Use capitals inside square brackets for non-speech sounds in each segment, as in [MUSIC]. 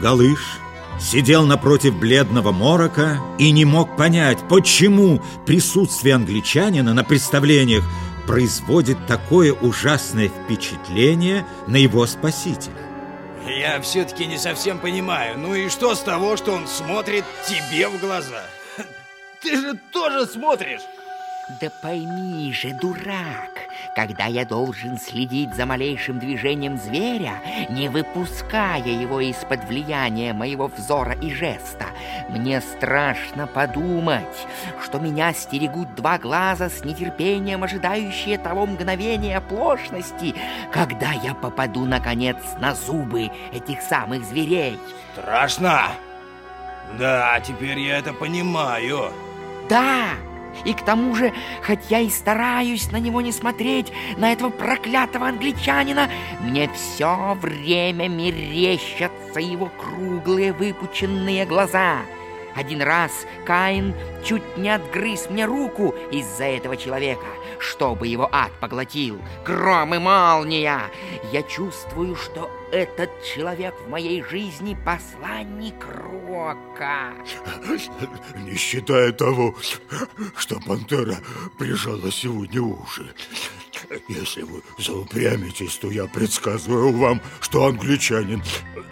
Галыш сидел напротив бледного морока и не мог понять, почему присутствие англичанина на представлениях производит такое ужасное впечатление на его спасителя. Я все-таки не совсем понимаю. Ну и что с того, что он смотрит тебе в глаза? [LAUGHS] Ты же тоже смотришь. Да пойми же, дурак, когда я должен следить за малейшим движением зверя, не выпуская его из-под влияния моего взора и жеста, мне страшно подумать, что меня стерегут два глаза с нетерпением, ожидающие того мгновения оплошности, когда я попаду, наконец, на зубы этих самых зверей. Страшно? Да, теперь я это понимаю. Да, и к тому же, хоть я и стараюсь на него не смотреть, на этого проклятого англичанина, мне все время мерещатся его круглые выпученные глаза. Один раз Каин чуть не отгрыз мне руку из-за этого человека, чтобы его ад поглотил. Гром и молния! Я чувствую, что этот человек в моей жизни посланник Рока. Не считая того, что пантера прижала сегодня уши. Если вы заупрямитесь, то я предсказываю вам, что англичанин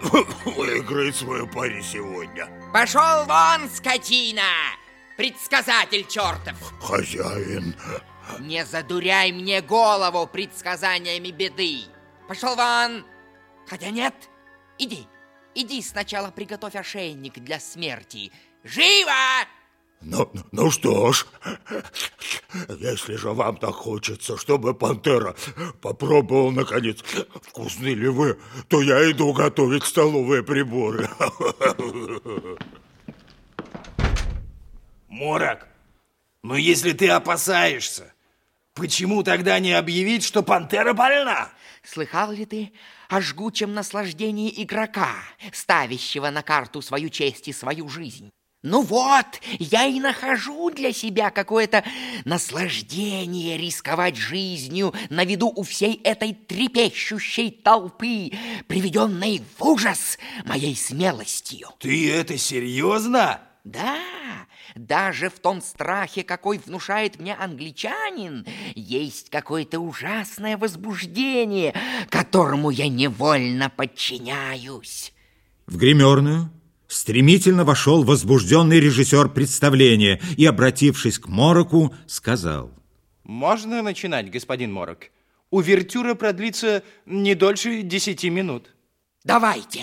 [COUGHS] выиграет свою пари сегодня. Пошел вон, скотина! Предсказатель чертов! Хозяин! Не задуряй мне голову предсказаниями беды! Пошел вон! Хотя нет, иди, иди сначала приготовь ошейник для смерти. Живо! Ну, ну что ж, если же вам так хочется, чтобы пантера попробовал, наконец, вкусны ли вы, то я иду готовить столовые приборы. [LAUGHS] Морок, но если ты опасаешься, почему тогда не объявить, что пантера больна? Слыхал ли ты о жгучем наслаждении игрока, ставящего на карту свою честь и свою жизнь? Ну вот, я и нахожу для себя какое-то наслаждение рисковать жизнью на виду у всей этой трепещущей толпы, приведенной в ужас моей смелостью. Ты это серьезно? Да, даже в том страхе, какой внушает мне англичанин, есть какое-то ужасное возбуждение, которому я невольно подчиняюсь. В гримерную стремительно вошел возбужденный режиссер представления и, обратившись к Мороку, сказал. Можно начинать, господин Морок? Увертюра продлится не дольше десяти минут. Давайте.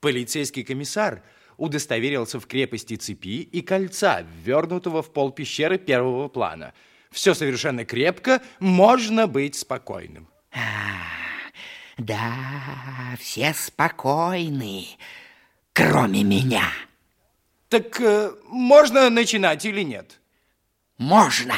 Полицейский комиссар удостоверился в крепости цепи и кольца, ввернутого в пол пещеры первого плана. Все совершенно крепко, можно быть спокойным. А, да, все спокойны кроме меня. Так э, можно начинать или нет? Можно.